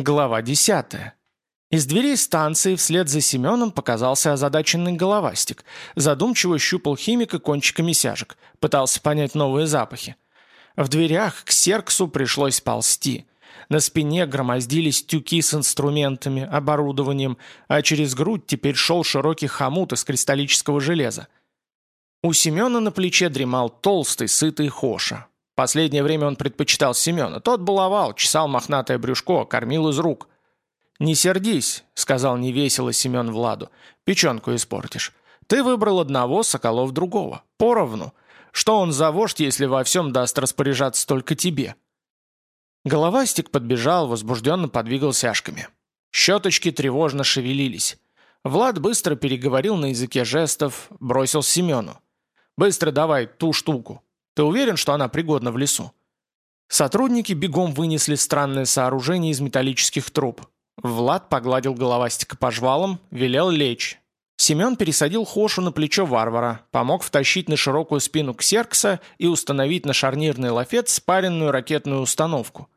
Глава 10. Из дверей станции вслед за Семеном показался озадаченный головастик. Задумчиво щупал химика кончиками сяжек, пытался понять новые запахи. В дверях к Серксу пришлось ползти. На спине громоздились тюки с инструментами, оборудованием, а через грудь теперь шел широкий хомут из кристаллического железа. У Семена на плече дремал толстый, сытый Хоша. Последнее время он предпочитал Семена. Тот баловал, чесал мохнатое брюшко, кормил из рук. «Не сердись», — сказал невесело Семен Владу. «Печенку испортишь. Ты выбрал одного, Соколов другого. Поровну. Что он за вождь, если во всем даст распоряжаться только тебе?» Головастик подбежал, возбужденно подвигал сяжками. Щеточки тревожно шевелились. Влад быстро переговорил на языке жестов, бросил Семену. «Быстро давай ту штуку. Ты уверен, что она пригодна в лесу?» Сотрудники бегом вынесли странное сооружение из металлических труб. Влад погладил головастика по жвалам, велел лечь. Семен пересадил Хошу на плечо варвара, помог втащить на широкую спину ксеркса и установить на шарнирный лафет спаренную ракетную установку.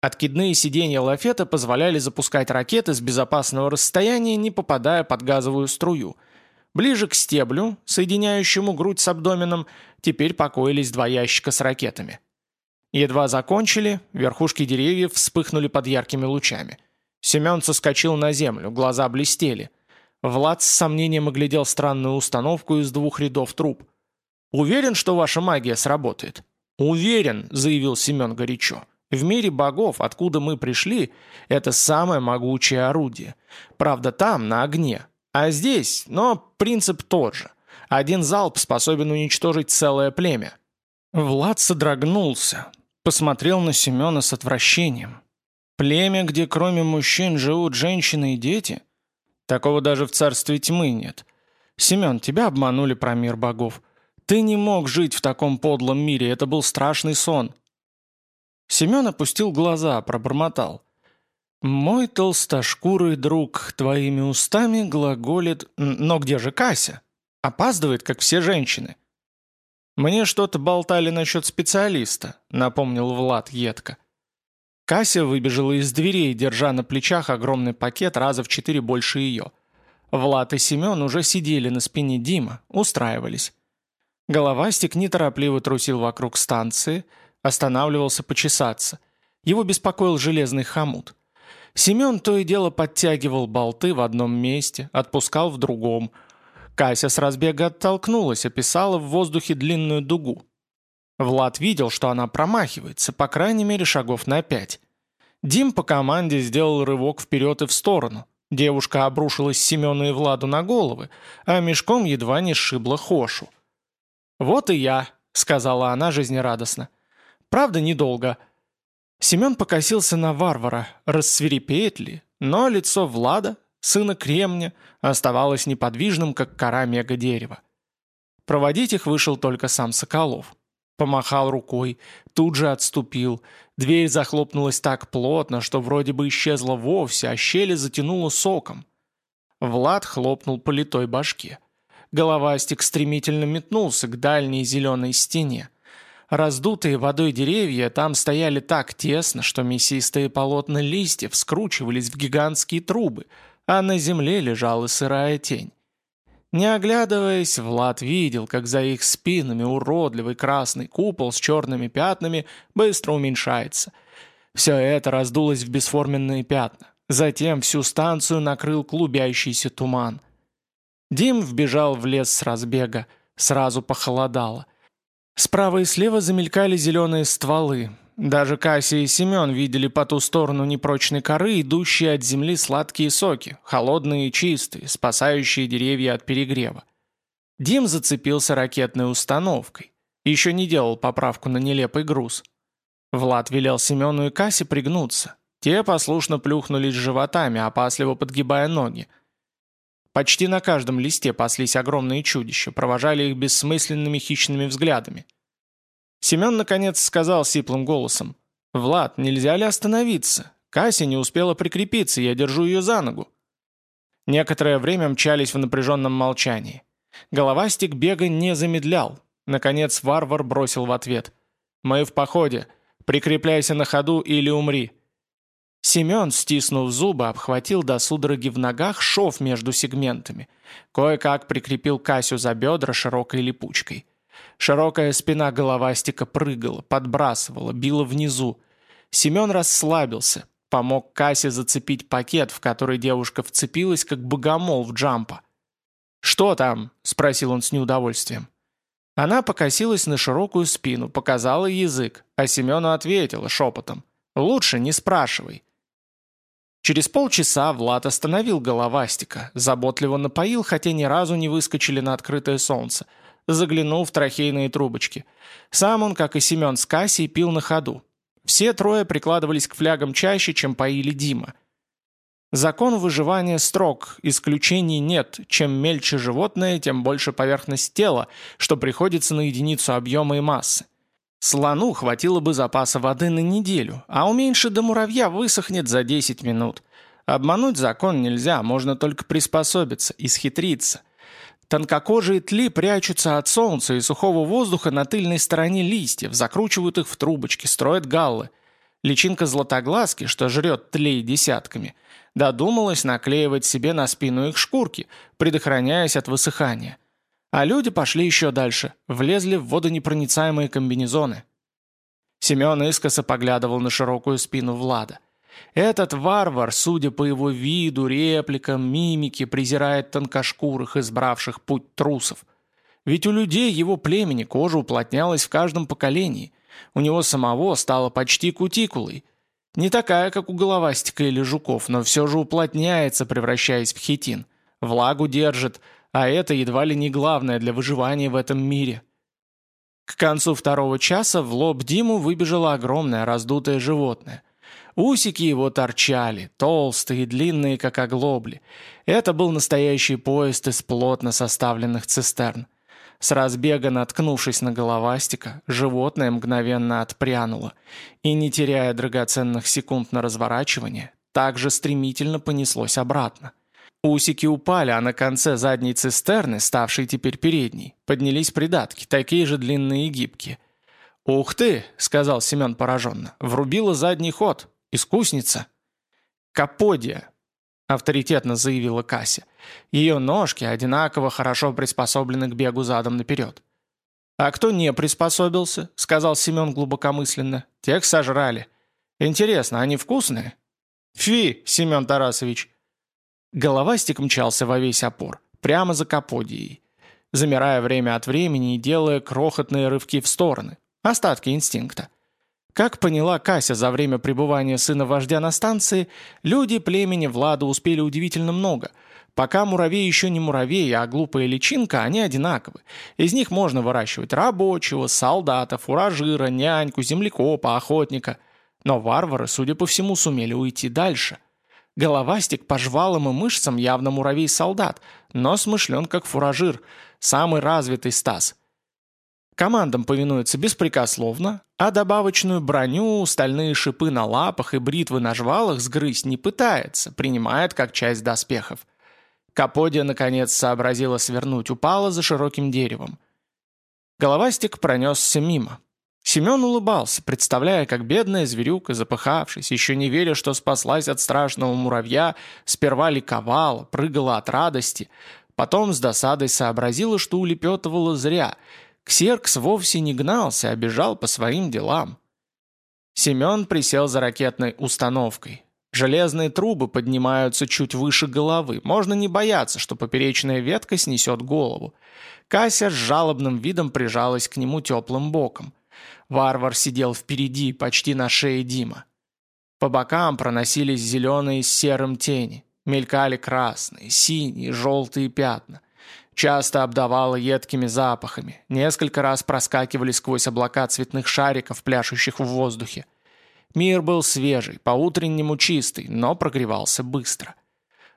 Откидные сиденья лафета позволяли запускать ракеты с безопасного расстояния, не попадая под газовую струю – Ближе к стеблю, соединяющему грудь с абдоменом, теперь покоились два ящика с ракетами. Едва закончили, верхушки деревьев вспыхнули под яркими лучами. Семен соскочил на землю, глаза блестели. Влад с сомнением оглядел странную установку из двух рядов труб. «Уверен, что ваша магия сработает?» «Уверен», — заявил Семен горячо. «В мире богов, откуда мы пришли, это самое могучее орудие. Правда, там, на огне, а здесь, но принцип тот же. Один залп способен уничтожить целое племя. Влад содрогнулся, посмотрел на Семена с отвращением. Племя, где кроме мужчин живут женщины и дети? Такого даже в царстве тьмы нет. Семен, тебя обманули про мир богов. Ты не мог жить в таком подлом мире, это был страшный сон. Семен опустил глаза, пробормотал. «Мой толстошкурый друг твоими устами глаголит... Но где же Кася? Опаздывает, как все женщины». «Мне что-то болтали насчет специалиста», — напомнил Влад едко. Кася выбежала из дверей, держа на плечах огромный пакет раза в четыре больше ее. Влад и Семен уже сидели на спине Дима, устраивались. Головастик неторопливо трусил вокруг станции, останавливался почесаться. Его беспокоил железный хомут. Семен то и дело подтягивал болты в одном месте, отпускал в другом. Кася с разбега оттолкнулась, описала в воздухе длинную дугу. Влад видел, что она промахивается, по крайней мере шагов на пять. Дим по команде сделал рывок вперед и в сторону. Девушка обрушилась Семену и Владу на головы, а мешком едва не сшибла Хошу. «Вот и я», — сказала она жизнерадостно. «Правда, недолго». Семен покосился на варвара, рассверепеет ли, но лицо Влада, сына Кремня, оставалось неподвижным, как кора мега-дерева. Проводить их вышел только сам Соколов. Помахал рукой, тут же отступил. Дверь захлопнулась так плотно, что вроде бы исчезла вовсе, а щели затянуло соком. Влад хлопнул по литой башке. Головастик стремительно метнулся к дальней зеленой стене. Раздутые водой деревья там стояли так тесно, что мясистые полотна листьев скручивались в гигантские трубы, а на земле лежала сырая тень. Не оглядываясь, Влад видел, как за их спинами уродливый красный купол с черными пятнами быстро уменьшается. Все это раздулось в бесформенные пятна. Затем всю станцию накрыл клубящийся туман. Дим вбежал в лес с разбега. Сразу похолодало. Справа и слева замелькали зеленые стволы. Даже Кася и Семен видели по ту сторону непрочной коры, идущие от земли сладкие соки, холодные и чистые, спасающие деревья от перегрева. Дим зацепился ракетной установкой. Еще не делал поправку на нелепый груз. Влад велел Семену и Касе пригнуться. Те послушно плюхнулись животами, опасливо подгибая ноги. Почти на каждом листе паслись огромные чудища, провожали их бессмысленными хищными взглядами. Семен, наконец, сказал сиплым голосом. «Влад, нельзя ли остановиться? Кася не успела прикрепиться, я держу ее за ногу». Некоторое время мчались в напряженном молчании. Головастик бега не замедлял. Наконец варвар бросил в ответ. «Мы в походе. Прикрепляйся на ходу или умри». Семен, стиснув зубы, обхватил до судороги в ногах шов между сегментами. Кое-как прикрепил Касю за бедра широкой липучкой. Широкая спина головастика прыгала, подбрасывала, била внизу. Семен расслабился, помог Кассе зацепить пакет, в который девушка вцепилась, как богомол в джампа. «Что там?» – спросил он с неудовольствием. Она покосилась на широкую спину, показала язык, а Семену ответила шепотом. «Лучше не спрашивай». Через полчаса Влад остановил головастика, заботливо напоил, хотя ни разу не выскочили на открытое солнце, заглянул в трахейные трубочки. Сам он, как и Семен с Кассией, пил на ходу. Все трое прикладывались к флягам чаще, чем поили Дима. Закон выживания строг, исключений нет. Чем мельче животное, тем больше поверхность тела, что приходится на единицу объема и массы. Слону хватило бы запаса воды на неделю, а у меньше до муравья высохнет за 10 минут. Обмануть закон нельзя, можно только приспособиться, исхитриться. Тонкокожие тли прячутся от солнца и сухого воздуха на тыльной стороне листьев, закручивают их в трубочки, строят галлы. Личинка златоглазки, что жрет тлей десятками, додумалась наклеивать себе на спину их шкурки, предохраняясь от высыхания. А люди пошли еще дальше, влезли в водонепроницаемые комбинезоны. Семен искоса поглядывал на широкую спину Влада. Этот варвар, судя по его виду, репликам, мимике, презирает тонкошкурых, избравших путь трусов. Ведь у людей его племени кожа уплотнялась в каждом поколении. У него самого стало почти кутикулой. Не такая, как у головастика или жуков, но все же уплотняется, превращаясь в хитин. Влагу держит, а это едва ли не главное для выживания в этом мире. К концу второго часа в лоб Диму выбежало огромное раздутое животное. Усики его торчали, толстые и длинные, как оглобли. Это был настоящий поезд из плотно составленных цистерн. С разбега наткнувшись на головастика, животное мгновенно отпрянуло и, не теряя драгоценных секунд на разворачивание, также стремительно понеслось обратно. Усики упали, а на конце задней цистерны, ставшей теперь передней, поднялись придатки, такие же длинные и гибкие. «Ух ты!» — сказал Семен пораженно. «Врубила задний ход. Искусница!» «Каподия!» — авторитетно заявила Кася. Ее ножки одинаково хорошо приспособлены к бегу задом наперед. «А кто не приспособился?» — сказал Семен глубокомысленно. «Тех сожрали. Интересно, они вкусные?» «Фи, Семен Тарасович!» Головастик мчался во весь опор, прямо за Каподией, замирая время от времени и делая крохотные рывки в стороны. Остатки инстинкта. Как поняла Кася за время пребывания сына вождя на станции, люди племени Влада успели удивительно много. Пока муравей еще не муравей, а глупая личинка, они одинаковы. Из них можно выращивать рабочего, солдата, фуражира, няньку, землекопа, охотника. Но варвары, судя по всему, сумели уйти дальше. Головастик по жвалам и мышцам явно муравей-солдат, но смышлен как фуражир, самый развитый стас – Командам повинуется беспрекословно, а добавочную броню, стальные шипы на лапах и бритвы на жвалах сгрызть не пытается, принимает как часть доспехов. Каподия, наконец, сообразила свернуть, упала за широким деревом. Головастик пронесся мимо. Семен улыбался, представляя, как бедная зверюка, запыхавшись, еще не веря, что спаслась от страшного муравья, сперва ликовала, прыгала от радости, потом с досадой сообразила, что улепетывала зря — Ксеркс вовсе не гнался, а бежал по своим делам. Семен присел за ракетной установкой. Железные трубы поднимаются чуть выше головы. Можно не бояться, что поперечная ветка снесет голову. Кася с жалобным видом прижалась к нему теплым боком. Варвар сидел впереди, почти на шее Дима. По бокам проносились зеленые с серым тени. Мелькали красные, синие, желтые пятна. Часто обдавало едкими запахами. Несколько раз проскакивали сквозь облака цветных шариков, пляшущих в воздухе. Мир был свежий, по-утреннему чистый, но прогревался быстро.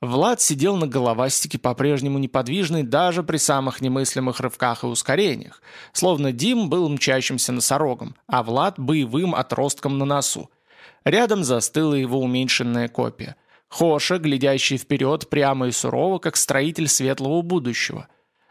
Влад сидел на головастике по-прежнему неподвижный даже при самых немыслимых рывках и ускорениях, словно Дим был мчащимся носорогом, а Влад — боевым отростком на носу. Рядом застыла его уменьшенная копия — Хоша, глядящий вперед прямо и сурово, как строитель светлого будущего.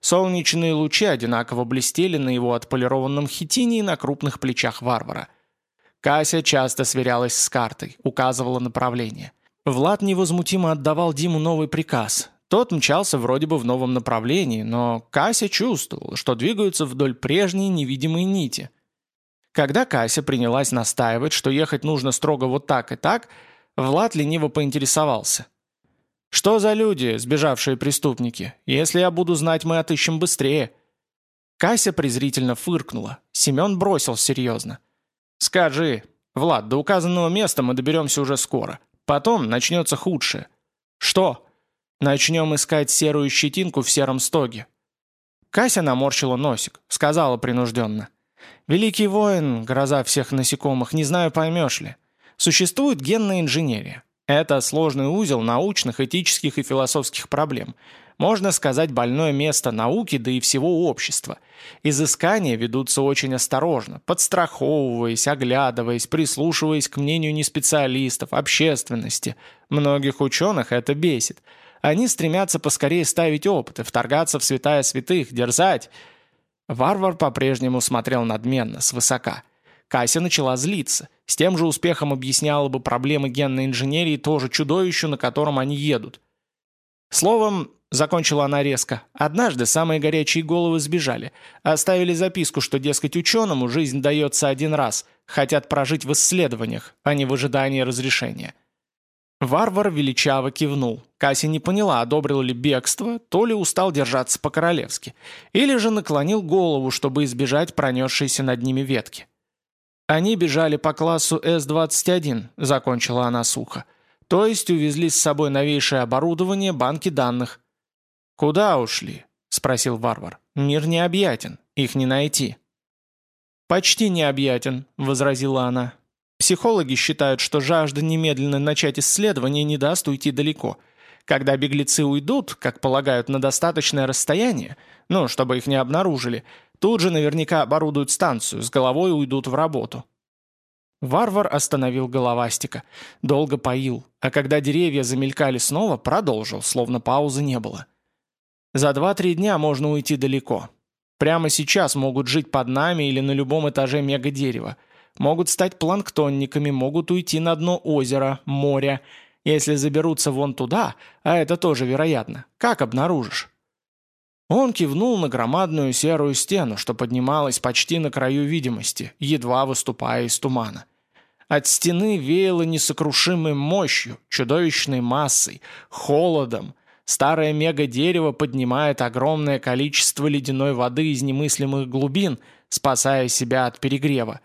Солнечные лучи одинаково блестели на его отполированном хитине и на крупных плечах варвара. Кася часто сверялась с картой, указывала направление. Влад невозмутимо отдавал Диму новый приказ. Тот мчался вроде бы в новом направлении, но Кася чувствовала, что двигаются вдоль прежней невидимой нити. Когда Кася принялась настаивать, что ехать нужно строго вот так и так, Влад лениво поинтересовался. «Что за люди, сбежавшие преступники? Если я буду знать, мы отыщем быстрее». Кася презрительно фыркнула. Семен бросил серьезно. «Скажи, Влад, до указанного места мы доберемся уже скоро. Потом начнется худшее». «Что?» «Начнем искать серую щетинку в сером стоге». Кася наморщила носик, сказала принужденно. «Великий воин, гроза всех насекомых, не знаю, поймешь ли. Существует генная инженерия. Это сложный узел научных, этических и философских проблем. Можно сказать, больное место науки, да и всего общества. Изыскания ведутся очень осторожно, подстраховываясь, оглядываясь, прислушиваясь к мнению неспециалистов, общественности. Многих ученых это бесит. Они стремятся поскорее ставить опыты, вторгаться в святая святых, дерзать. Варвар по-прежнему смотрел надменно, свысока. Кася начала злиться. С тем же успехом объясняла бы проблемы генной инженерии тоже чудовищу, на котором они едут. Словом, закончила она резко, однажды самые горячие головы сбежали. Оставили записку, что, дескать, ученому жизнь дается один раз, хотят прожить в исследованиях, а не в ожидании разрешения. Варвар величаво кивнул. Кася не поняла, одобрил ли бегство, то ли устал держаться по-королевски, или же наклонил голову, чтобы избежать пронесшейся над ними ветки. «Они бежали по классу С-21», — закончила она сухо. «То есть увезли с собой новейшее оборудование, банки данных». «Куда ушли?» — спросил варвар. «Мир необъятен, их не найти». «Почти необъятен», — возразила она. «Психологи считают, что жажда немедленно начать исследование не даст уйти далеко. Когда беглецы уйдут, как полагают, на достаточное расстояние, ну, чтобы их не обнаружили, Тут же наверняка оборудуют станцию, с головой уйдут в работу. Варвар остановил головастика. Долго поил, а когда деревья замелькали снова, продолжил, словно паузы не было. За два-три дня можно уйти далеко. Прямо сейчас могут жить под нами или на любом этаже мегадерева. Могут стать планктонниками, могут уйти на дно озера, моря. Если заберутся вон туда, а это тоже вероятно, как обнаружишь? Он кивнул на громадную серую стену, что поднималась почти на краю видимости, едва выступая из тумана. От стены веяло несокрушимой мощью, чудовищной массой, холодом. Старое мега-дерево поднимает огромное количество ледяной воды из немыслимых глубин, спасая себя от перегрева.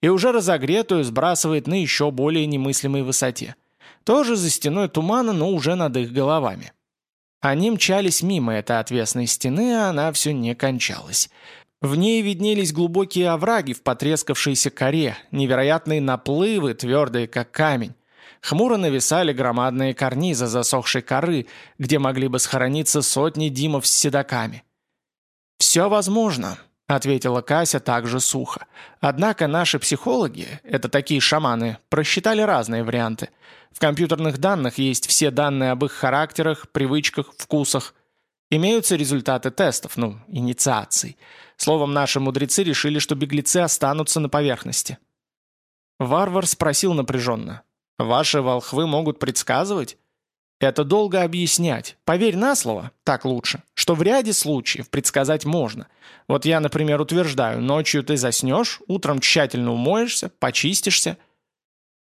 И уже разогретую сбрасывает на еще более немыслимой высоте. Тоже за стеной тумана, но уже над их головами. Они мчались мимо этой отвесной стены, а она все не кончалась. В ней виднелись глубокие овраги в потрескавшейся коре, невероятные наплывы, твердые как камень. Хмуро нависали громадные карнизы засохшей коры, где могли бы схорониться сотни димов с седаками. «Все возможно», — ответила Кася также сухо. «Однако наши психологи, это такие шаманы, просчитали разные варианты. В компьютерных данных есть все данные об их характерах, привычках, вкусах. Имеются результаты тестов, ну, инициаций. Словом, наши мудрецы решили, что беглецы останутся на поверхности. Варвар спросил напряженно. «Ваши волхвы могут предсказывать?» «Это долго объяснять. Поверь на слово, так лучше, что в ряде случаев предсказать можно. Вот я, например, утверждаю, ночью ты заснешь, утром тщательно умоешься, почистишься,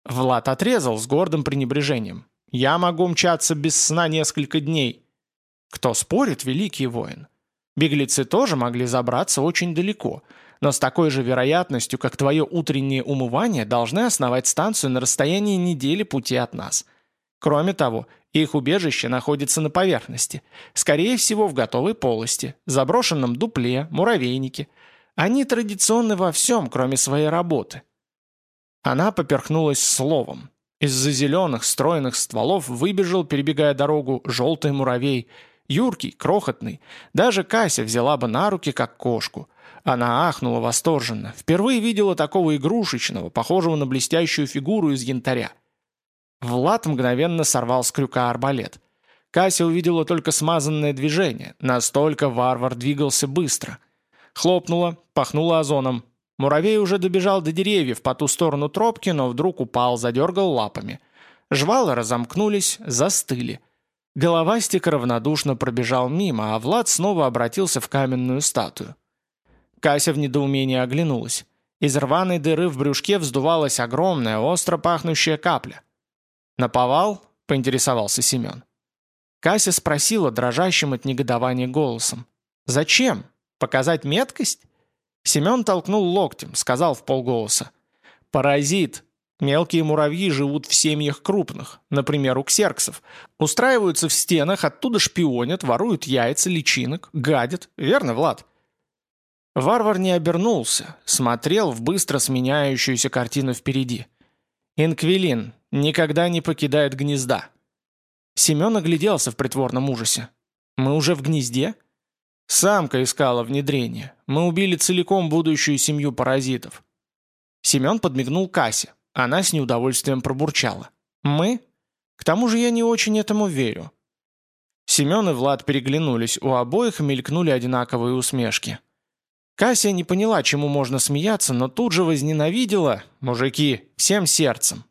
Влад отрезал с гордым пренебрежением. «Я могу мчаться без сна несколько дней». Кто спорит, великий воин. Беглецы тоже могли забраться очень далеко, но с такой же вероятностью, как твое утреннее умывание, должны основать станцию на расстоянии недели пути от нас. Кроме того, их убежище находится на поверхности, скорее всего в готовой полости, заброшенном дупле, муравейнике. Они традиционны во всем, кроме своей работы. Она поперхнулась словом. Из-за зеленых, стройных стволов выбежал, перебегая дорогу, желтый муравей. Юркий, крохотный. Даже Кася взяла бы на руки, как кошку. Она ахнула восторженно. Впервые видела такого игрушечного, похожего на блестящую фигуру из янтаря. Влад мгновенно сорвал с крюка арбалет. Кася увидела только смазанное движение. Настолько варвар двигался быстро. Хлопнула, пахнула озоном. Муравей уже добежал до деревьев по ту сторону тропки, но вдруг упал, задергал лапами. Жвалы разомкнулись, застыли. Головастик равнодушно пробежал мимо, а Влад снова обратился в каменную статую. Кася в недоумении оглянулась. Из рваной дыры в брюшке вздувалась огромная, остро пахнущая капля. «Наповал?» — поинтересовался Семен. Кася спросила дрожащим от негодования голосом. «Зачем? Показать меткость?» Семен толкнул локтем, сказал в полголоса. «Паразит. Мелкие муравьи живут в семьях крупных, например, у ксерксов. Устраиваются в стенах, оттуда шпионят, воруют яйца, личинок, гадят. Верно, Влад?» Варвар не обернулся, смотрел в быстро сменяющуюся картину впереди. «Инквилин никогда не покидает гнезда». Семен огляделся в притворном ужасе. «Мы уже в гнезде?» «Самка искала внедрение. Мы убили целиком будущую семью паразитов». Семен подмигнул Кассе. Она с неудовольствием пробурчала. «Мы? К тому же я не очень этому верю». Семен и Влад переглянулись, у обоих мелькнули одинаковые усмешки. Кася не поняла, чему можно смеяться, но тут же возненавидела, мужики, всем сердцем.